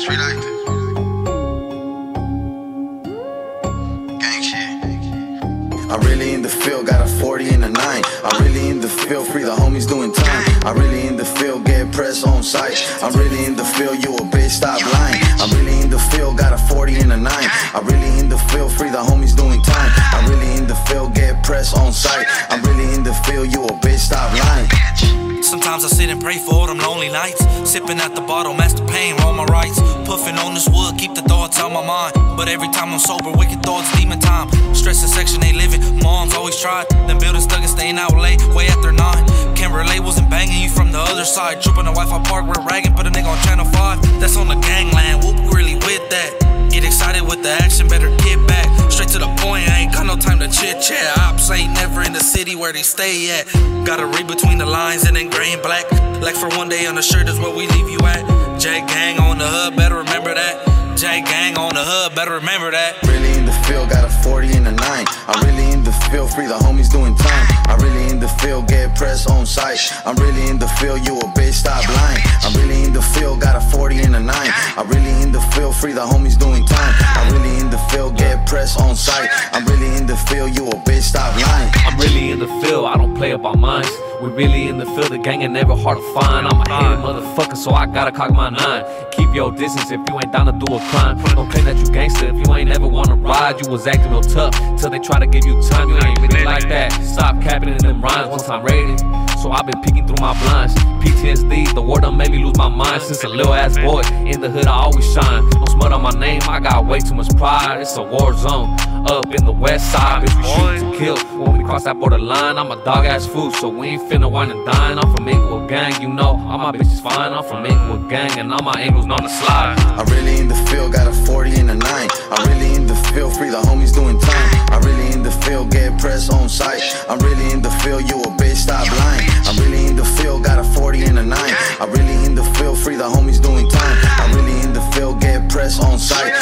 Straight active. Gang shit. I'm really in the field, got a 40 and a 9. I'm really in the field, free the homies doing time. I'm really in the field, get press on site. I'm really in the field, you a bitch, stop lying. I'm really in the field, got a 40 and a 9. I'm really in the field, free the homies doing time. Sometimes I sit and pray for them lonely nights. Sipping at the bottle, master pain, roll my rights. Puffing on this wood, keep the thoughts on my mind. But every time I'm sober, wicked thoughts, demon time. Stress and section ain't living. Moms always tried. Them buildings stuck and staying out late, way after nine. Can't relate, wasn't banging you from the other side. Tripping the Wi Fi park, we're ragging, put a nigga on channel 5. City where they stay at. Gotta read between the lines and then gray and black. Like for one day on the shirt is where we leave you at. J Gang on the hub, better remember that. J Gang on the hub, better remember that. Really in the field, got a 40 and a 9. I'm really in the field, free the homies doing time. I'm really in the field, get press on site. I'm really in the field, you a bitch, stop lying. I'm really in the field, got a 40 and a 9. I'm really in the field, free the homies doing time. I'm really in the field, get press on site. I'm really in the field, you a the field, I don't play about minds. We really in the field, the gang ain't never hard to find. I'm a hated motherfucker, so I gotta cock my nine. Keep your distance if you ain't down to do a crime. Don't claim that you gangster if you ain't ever wanna ride. You was acting real tough till they try to give you time. You ain't really like that. Stop capping in them rhymes once I'm rated. So I've been peeking through my blinds. PTSD, the word done made me lose my mind since a little ass boy. In the hood, I always shine. No smut on my name, I got way too much pride. It's a war zone. Up in the west side, bitch, we shoot to kill. Cross that borderline, I'm a dog ass fool, so we ain't finna wine and dine. I'm from Inglewood gang, you know, all my bitches fine. I'm from Inglewood gang, and all my angles on the slide. I'm really in the field, got a 40 and a 9. I'm really in the field, free the homies doing time. I'm really in the field, get press on site. I'm really in the field, you a bitch, stop lying. I'm really in the field, got a 40 and a 9. I'm really in the field, free the homies doing time. I'm really in the field, get press on site.